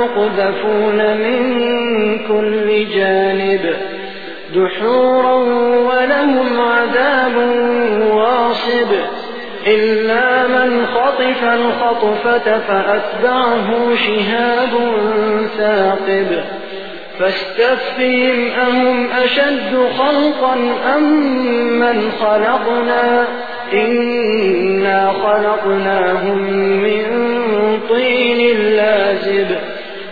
ويقذفون من كل جانب دحورا ولهم عذاب واصب إلا من خطف الخطفة فأتبعه شهاب ثاقب فاستفهم أهم أشد خلقا أم من خلقنا إنا خلقناهم من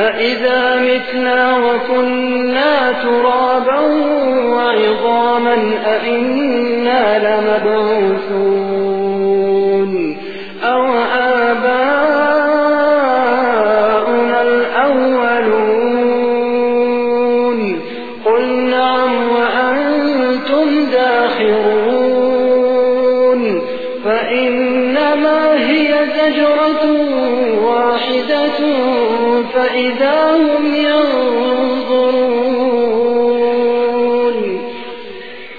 أئذا متنا وكنا ترابا وعظاما أئنا لمبعوثون أو آباؤنا الأولون قل نعم وأنتم داخرون فإنما هي زجرة واحدة فإذا هم ينظرون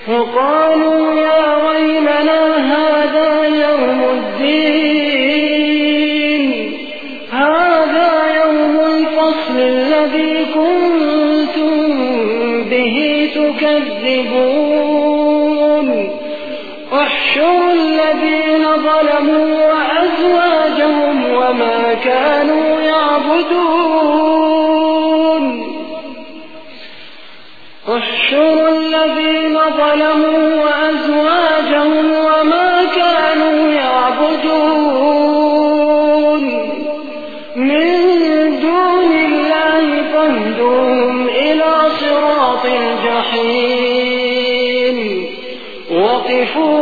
فقالوا يا ويلنا هذا يوم الدين. هذا يوم الفصل الذي كنتم به تكذبون. احشروا الذين ظلموا وأزواجهم وما كانوا يعبدون. احشروا الذين ظلموا وأزواجهم وما كانوا يعبدون. من دون الله فاهدوهم إلى صراط الجحيم. وقفوهم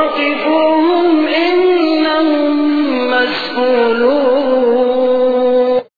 وقفوهم إنهم مسؤولون.